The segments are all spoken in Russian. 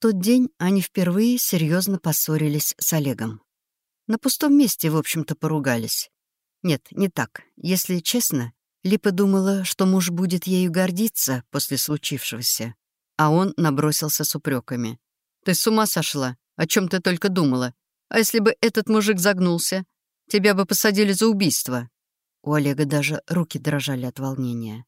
тот день они впервые серьезно поссорились с Олегом. На пустом месте, в общем-то, поругались. Нет, не так. Если честно, Липа думала, что муж будет ею гордиться после случившегося, а он набросился с упреками. «Ты с ума сошла? О чем ты только думала? А если бы этот мужик загнулся? Тебя бы посадили за убийство». У Олега даже руки дрожали от волнения.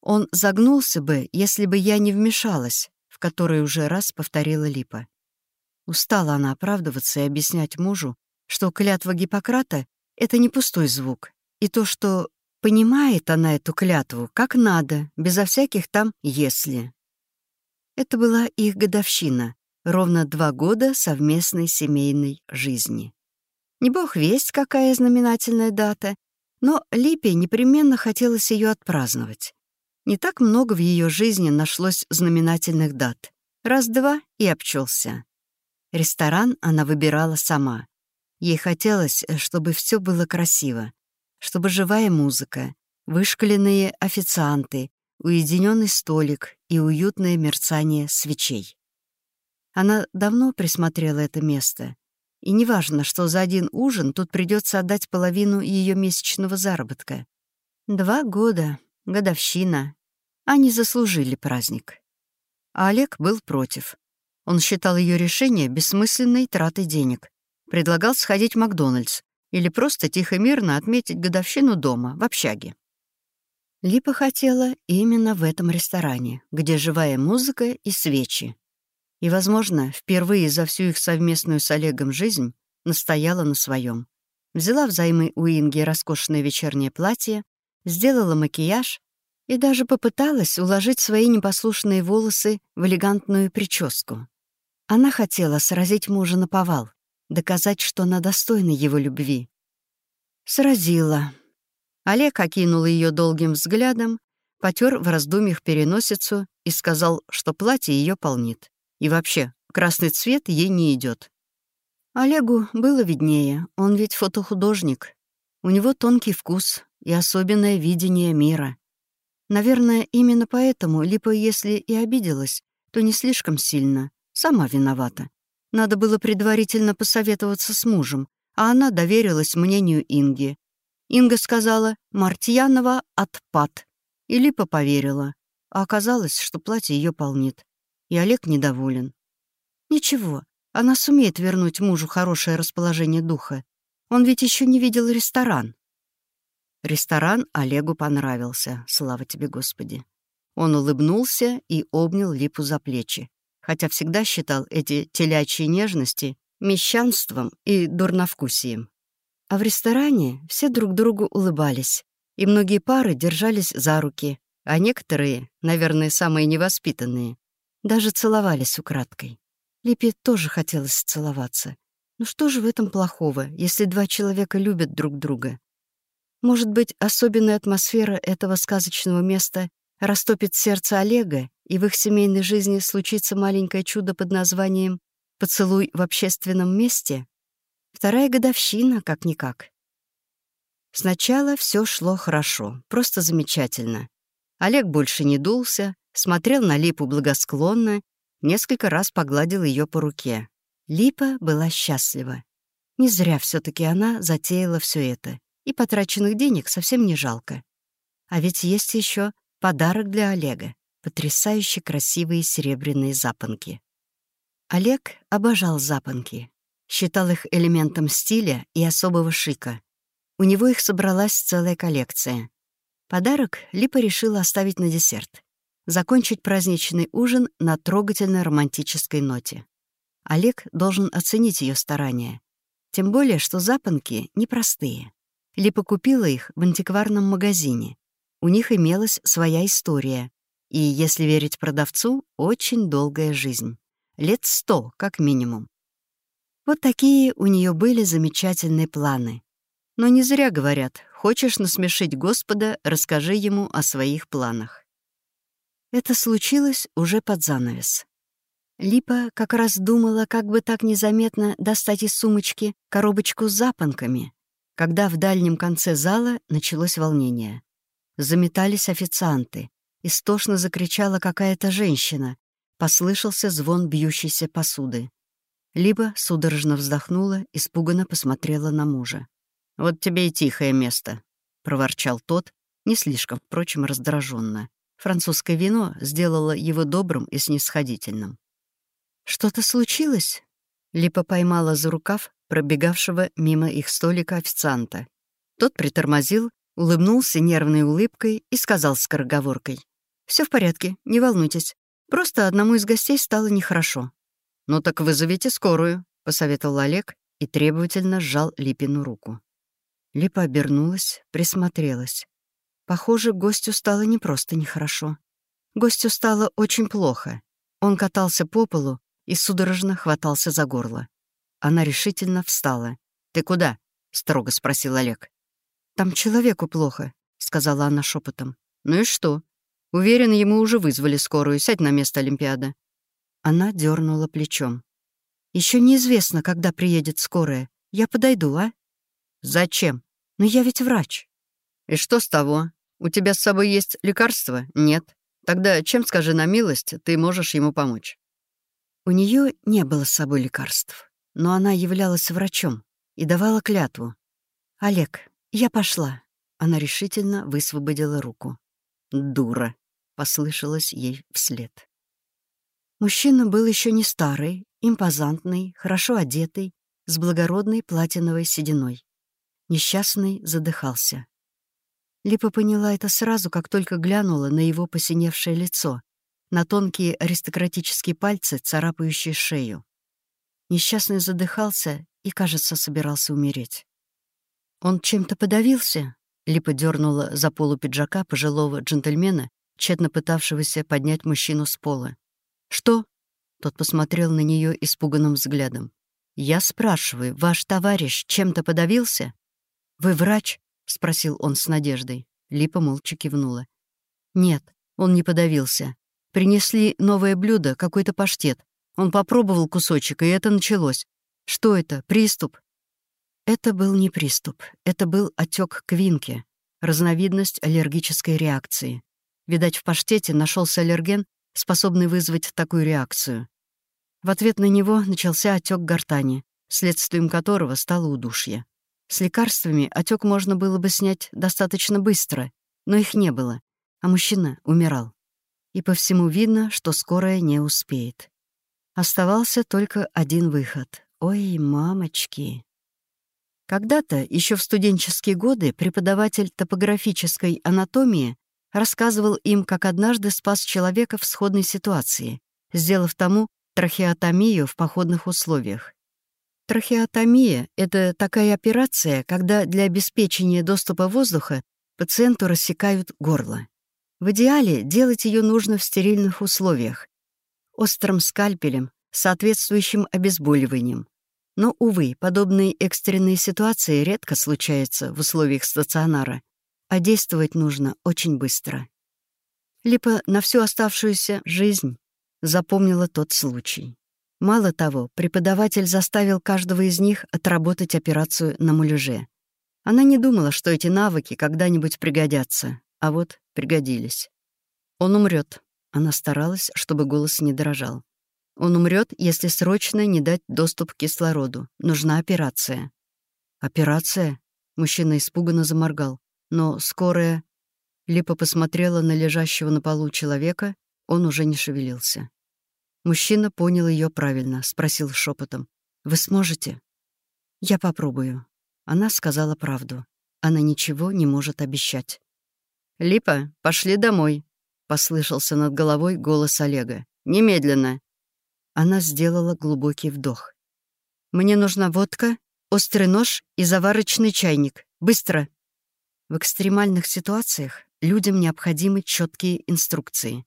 Он загнулся бы, если бы я не вмешалась, в который уже раз повторила Липа. Устала она оправдываться и объяснять мужу, что клятва Гиппократа — это не пустой звук, и то, что понимает она эту клятву как надо, безо всяких там «если». Это была их годовщина, ровно два года совместной семейной жизни. Не бог весть, какая знаменательная дата, но Липе непременно хотелось ее отпраздновать. Не так много в ее жизни нашлось знаменательных дат. Раз-два и обчелся. Ресторан она выбирала сама. Ей хотелось, э, чтобы все было красиво, чтобы живая музыка, вышкаленные официанты, уединенный столик и уютное мерцание свечей. Она давно присмотрела это место, и неважно, что за один ужин тут придется отдать половину ее месячного заработка. Два года, годовщина. Они заслужили праздник. А Олег был против. Он считал ее решение бессмысленной тратой денег предлагал сходить в Макдональдс или просто тихо-мирно отметить годовщину дома, в общаге. Липа хотела именно в этом ресторане, где живая музыка и свечи. И, возможно, впервые за всю их совместную с Олегом жизнь настояла на своем. Взяла взаймы у Инги роскошное вечернее платье, сделала макияж и даже попыталась уложить свои непослушные волосы в элегантную прическу. Она хотела сразить мужа на повал, доказать, что она достойна его любви. Сразила. Олег окинул ее долгим взглядом, потер в раздумьях переносицу и сказал, что платье ее полнит. И вообще, красный цвет ей не идет. Олегу было виднее, он ведь фотохудожник. У него тонкий вкус и особенное видение мира. Наверное, именно поэтому Липа, если и обиделась, то не слишком сильно, сама виновата. Надо было предварительно посоветоваться с мужем, а она доверилась мнению Инги. Инга сказала «Мартьянова отпад». И Липа поверила. А оказалось, что платье ее полнит. И Олег недоволен. Ничего, она сумеет вернуть мужу хорошее расположение духа. Он ведь еще не видел ресторан. Ресторан Олегу понравился, слава тебе, Господи. Он улыбнулся и обнял Липу за плечи хотя всегда считал эти телячьи нежности мещанством и дурновкусием. А в ресторане все друг другу улыбались, и многие пары держались за руки, а некоторые, наверное, самые невоспитанные, даже целовались украдкой. Липе тоже хотелось целоваться. Ну что же в этом плохого, если два человека любят друг друга? Может быть, особенная атмосфера этого сказочного места растопит сердце Олега, и в их семейной жизни случится маленькое чудо под названием «Поцелуй в общественном месте»? Вторая годовщина, как-никак. Сначала все шло хорошо, просто замечательно. Олег больше не дулся, смотрел на Липу благосклонно, несколько раз погладил ее по руке. Липа была счастлива. Не зря все таки она затеяла все это, и потраченных денег совсем не жалко. А ведь есть еще Подарок для Олега. Потрясающе красивые серебряные запонки. Олег обожал запонки. Считал их элементом стиля и особого шика. У него их собралась целая коллекция. Подарок Липа решила оставить на десерт. Закончить праздничный ужин на трогательно романтической ноте. Олег должен оценить ее старания. Тем более, что запонки непростые. Липа купила их в антикварном магазине. У них имелась своя история. И, если верить продавцу, очень долгая жизнь. Лет сто, как минимум. Вот такие у нее были замечательные планы. Но не зря говорят, хочешь насмешить Господа, расскажи ему о своих планах. Это случилось уже под занавес. Липа как раз думала, как бы так незаметно достать из сумочки коробочку с запонками, когда в дальнем конце зала началось волнение. Заметались официанты. Истошно закричала какая-то женщина. послышался звон бьющейся посуды. Либо судорожно вздохнула, испуганно посмотрела на мужа. «Вот тебе и тихое место», — проворчал тот, не слишком, впрочем, раздраженно. Французское вино сделало его добрым и снисходительным. «Что-то случилось?» Липа поймала за рукав пробегавшего мимо их столика официанта. Тот притормозил, улыбнулся нервной улыбкой и сказал скороговоркой. «Все в порядке, не волнуйтесь. Просто одному из гостей стало нехорошо». «Ну так вызовите скорую», — посоветовал Олег и требовательно сжал Липину руку. Липа обернулась, присмотрелась. Похоже, гостю стало не просто нехорошо. Гостю стало очень плохо. Он катался по полу и судорожно хватался за горло. Она решительно встала. «Ты куда?» — строго спросил Олег. «Там человеку плохо», — сказала она шепотом. «Ну и что? Уверен, ему уже вызвали скорую. Сядь на место Олимпиада». Она дернула плечом. Еще неизвестно, когда приедет скорая. Я подойду, а?» «Зачем?» «Но я ведь врач». «И что с того? У тебя с собой есть лекарство? Нет. Тогда чем, скажи на милость, ты можешь ему помочь?» У нее не было с собой лекарств, но она являлась врачом и давала клятву. «Олег, я пошла». Она решительно высвободила руку. «Дура», — послышалось ей вслед. Мужчина был еще не старый, импозантный, хорошо одетый, с благородной платиновой сединой. Несчастный задыхался. Липа поняла это сразу, как только глянула на его посиневшее лицо, на тонкие аристократические пальцы, царапающие шею. Несчастный задыхался и, кажется, собирался умереть. «Он чем-то подавился?» Липа дернула за полу пиджака пожилого джентльмена, тщетно пытавшегося поднять мужчину с пола. «Что?» Тот посмотрел на нее испуганным взглядом. «Я спрашиваю, ваш товарищ чем-то подавился?» «Вы врач?» — спросил он с надеждой. Липа молча кивнула. «Нет, он не подавился. Принесли новое блюдо, какой-то паштет. Он попробовал кусочек, и это началось. Что это, приступ?» Это был не приступ. Это был отек квинки, разновидность аллергической реакции. Видать, в паштете нашелся аллерген, способный вызвать такую реакцию. В ответ на него начался отек гортани, следствием которого стало удушье. С лекарствами отек можно было бы снять достаточно быстро, но их не было, а мужчина умирал. И по всему видно, что скорая не успеет. Оставался только один выход. Ой, мамочки. Когда-то, еще в студенческие годы, преподаватель топографической анатомии рассказывал им, как однажды спас человека в сходной ситуации, сделав тому трахеотомию в походных условиях. Трахеотомия — это такая операция, когда для обеспечения доступа воздуха пациенту рассекают горло. В идеале делать ее нужно в стерильных условиях, острым скальпелем, соответствующим обезболиванием. Но, увы, подобные экстренные ситуации редко случаются в условиях стационара, а действовать нужно очень быстро. Липа на всю оставшуюся жизнь запомнила тот случай. Мало того, преподаватель заставил каждого из них отработать операцию на муляже. Она не думала, что эти навыки когда-нибудь пригодятся, а вот пригодились. Он умрет. Она старалась, чтобы голос не дрожал. Он умрет, если срочно не дать доступ к кислороду. Нужна операция. Операция? Мужчина испуганно заморгал. Но скорая... Липа посмотрела на лежащего на полу человека, он уже не шевелился. Мужчина понял ее правильно, спросил шепотом. «Вы сможете?» «Я попробую». Она сказала правду. Она ничего не может обещать. «Липа, пошли домой», — послышался над головой голос Олега. «Немедленно». Она сделала глубокий вдох. «Мне нужна водка, острый нож и заварочный чайник. Быстро!» В экстремальных ситуациях людям необходимы четкие инструкции.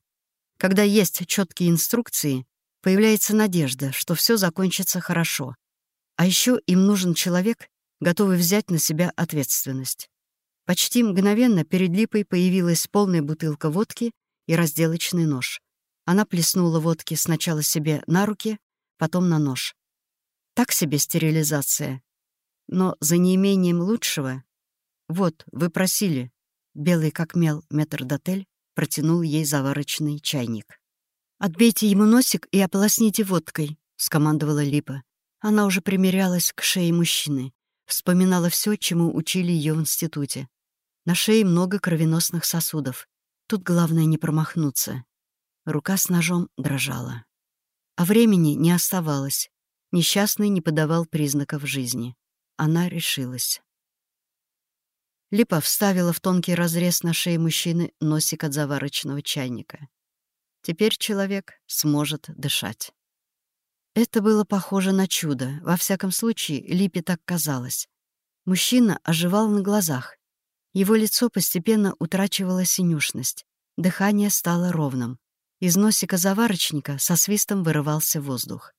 Когда есть четкие инструкции, появляется надежда, что все закончится хорошо. А еще им нужен человек, готовый взять на себя ответственность. Почти мгновенно перед Липой появилась полная бутылка водки и разделочный нож. Она плеснула водки сначала себе на руки, потом на нож. Так себе стерилизация. Но за неимением лучшего... Вот, вы просили. Белый как мел метрдотель протянул ей заварочный чайник. «Отбейте ему носик и ополосните водкой», — скомандовала Липа. Она уже примерялась к шее мужчины, вспоминала все, чему учили ее в институте. На шее много кровеносных сосудов. Тут главное не промахнуться. Рука с ножом дрожала. А времени не оставалось. Несчастный не подавал признаков жизни. Она решилась. Липа вставила в тонкий разрез на шее мужчины носик от заварочного чайника. Теперь человек сможет дышать. Это было похоже на чудо. Во всяком случае, Липе так казалось. Мужчина оживал на глазах. Его лицо постепенно утрачивало синюшность. Дыхание стало ровным. Из носика заварочника со свистом вырывался воздух.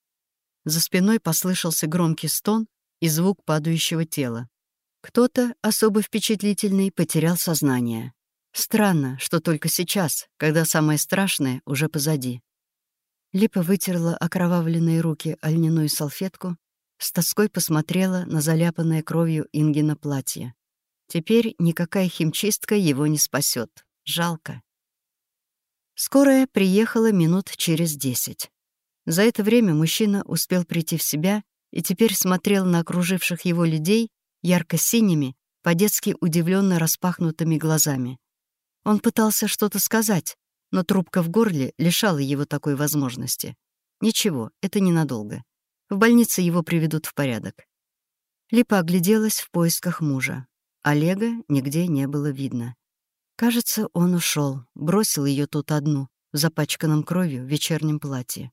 За спиной послышался громкий стон и звук падающего тела. Кто-то, особо впечатлительный, потерял сознание. Странно, что только сейчас, когда самое страшное уже позади. Липа вытерла окровавленные руки о льняную салфетку, с тоской посмотрела на заляпанное кровью Ингина платье. Теперь никакая химчистка его не спасет. Жалко. Скорая приехала минут через десять. За это время мужчина успел прийти в себя и теперь смотрел на окруживших его людей ярко-синими, по-детски удивленно распахнутыми глазами. Он пытался что-то сказать, но трубка в горле лишала его такой возможности. Ничего, это ненадолго. В больнице его приведут в порядок. Липа огляделась в поисках мужа. Олега нигде не было видно. Кажется, он ушел, бросил ее тут одну, в запачканном кровью вечернем платье.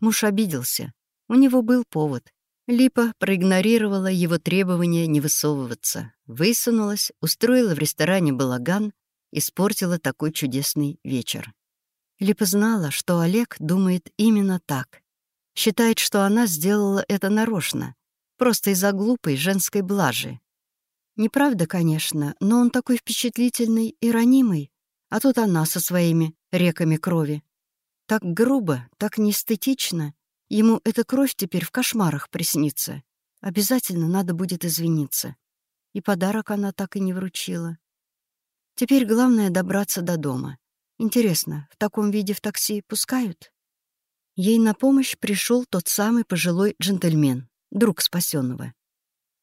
Муж обиделся. У него был повод. Липа проигнорировала его требование не высовываться, высунулась, устроила в ресторане балаган, испортила такой чудесный вечер. Липа знала, что Олег думает именно так. Считает, что она сделала это нарочно, просто из-за глупой женской блажи. Неправда, конечно, но он такой впечатлительный и ранимый, а тут она со своими реками крови. Так грубо, так неэстетично. Ему эта кровь теперь в кошмарах приснится. Обязательно надо будет извиниться. И подарок она так и не вручила. Теперь главное — добраться до дома. Интересно, в таком виде в такси пускают? Ей на помощь пришел тот самый пожилой джентльмен, друг спасенного.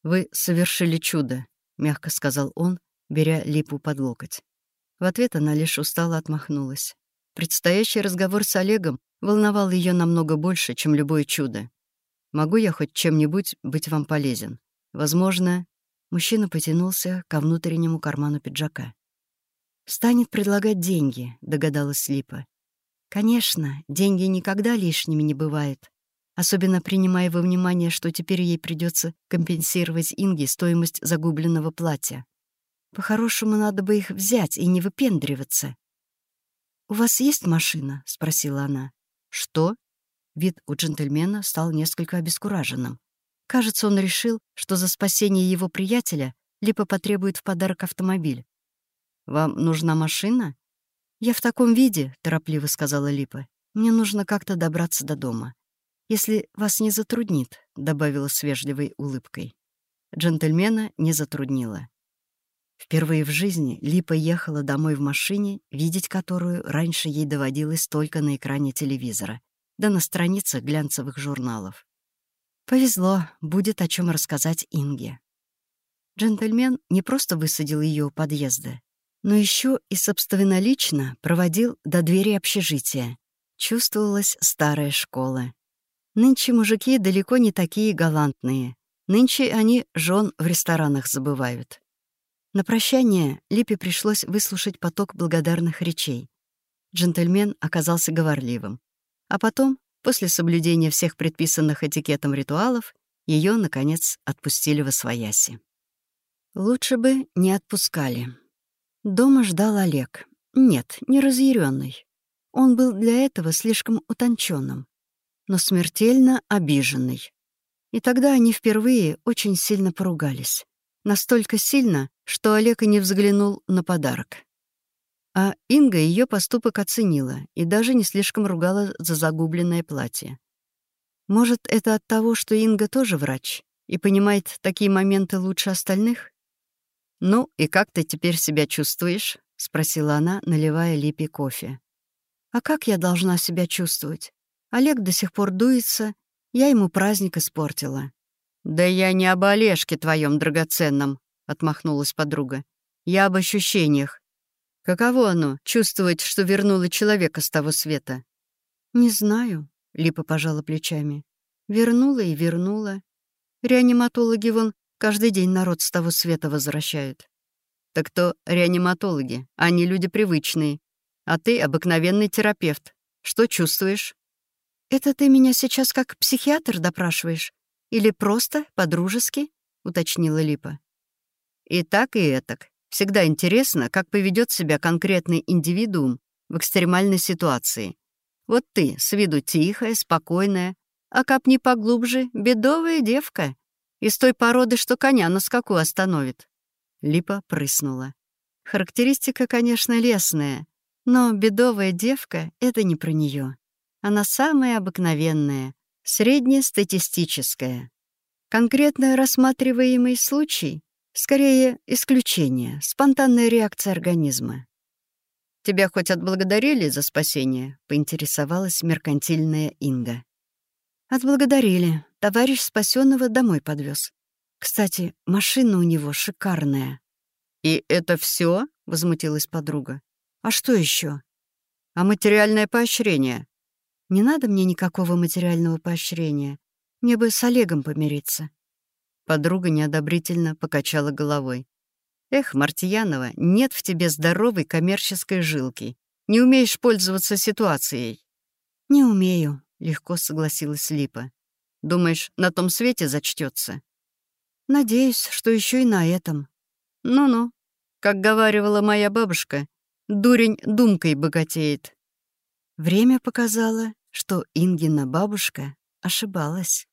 «Вы совершили чудо», — мягко сказал он, беря липу под локоть. В ответ она лишь устало отмахнулась. Предстоящий разговор с Олегом волновал ее намного больше, чем любое чудо. «Могу я хоть чем-нибудь быть вам полезен? Возможно...» Мужчина потянулся ко внутреннему карману пиджака. «Станет предлагать деньги», — догадалась Липа. «Конечно, деньги никогда лишними не бывают, особенно принимая во внимание, что теперь ей придется компенсировать Инге стоимость загубленного платья. По-хорошему, надо бы их взять и не выпендриваться». «У вас есть машина?» — спросила она. «Что?» Вид у джентльмена стал несколько обескураженным. Кажется, он решил, что за спасение его приятеля Липа потребует в подарок автомобиль. «Вам нужна машина?» «Я в таком виде», — торопливо сказала Липа. «Мне нужно как-то добраться до дома. Если вас не затруднит», — добавила с вежливой улыбкой. Джентльмена не затруднила. Впервые в жизни Липа ехала домой в машине, видеть которую раньше ей доводилось только на экране телевизора, да на страницах глянцевых журналов. Повезло, будет о чем рассказать Инге. Джентльмен не просто высадил ее у подъезда, но еще и собственнолично проводил до двери общежития. Чувствовалась старая школа. Нынче мужики далеко не такие галантные. Нынче они жен в ресторанах забывают. На прощание Липе пришлось выслушать поток благодарных речей. Джентльмен оказался говорливым. А потом, после соблюдения всех предписанных этикетом ритуалов, ее, наконец, отпустили в освояси. Лучше бы не отпускали. Дома ждал Олег. Нет, не разъяренный. Он был для этого слишком утонченным, но смертельно обиженный. И тогда они впервые очень сильно поругались. Настолько сильно, что Олег и не взглянул на подарок. А Инга ее поступок оценила и даже не слишком ругала за загубленное платье. Может, это от того, что Инга тоже врач и понимает такие моменты лучше остальных? «Ну, и как ты теперь себя чувствуешь?» — спросила она, наливая Липе кофе. А как я должна себя чувствовать? Олег до сих пор дуется, я ему праздник испортила. «Да я не об Олежке твоем драгоценном», — отмахнулась подруга. «Я об ощущениях. Каково оно — чувствовать, что вернула человека с того света?» «Не знаю», — Липа пожала плечами. «Вернула и вернула. Реаниматологи вон каждый день народ с того света возвращают». «Так то реаниматологи, они люди привычные. А ты обыкновенный терапевт. Что чувствуешь?» «Это ты меня сейчас как психиатр допрашиваешь? Или просто по-дружески?» — уточнила Липа. «И так, и этак. Всегда интересно, как поведет себя конкретный индивидуум в экстремальной ситуации. Вот ты, с виду тихая, спокойная, а капни поглубже — бедовая девка. Из той породы, что коня на скаку остановит». Липа прыснула. Характеристика, конечно, лесная, но бедовая девка — это не про нее. Она самая обыкновенная, среднестатистическая. Конкретно рассматриваемый случай — скорее исключение, спонтанная реакция организма. «Тебя хоть отблагодарили за спасение?» — поинтересовалась меркантильная Инга. «Отблагодарили. Товарищ спасенного домой подвез. Кстати, машина у него шикарная». «И это все? возмутилась подруга. «А что еще? «А материальное поощрение?» Не надо мне никакого материального поощрения. Мне бы с Олегом помириться». Подруга неодобрительно покачала головой. «Эх, Мартьянова, нет в тебе здоровой коммерческой жилки. Не умеешь пользоваться ситуацией». «Не умею», — легко согласилась Липа. «Думаешь, на том свете зачтется? «Надеюсь, что еще и на этом». «Ну-ну», как говаривала моя бабушка, дурень думкой богатеет. Время показало, что Ингина бабушка ошибалась.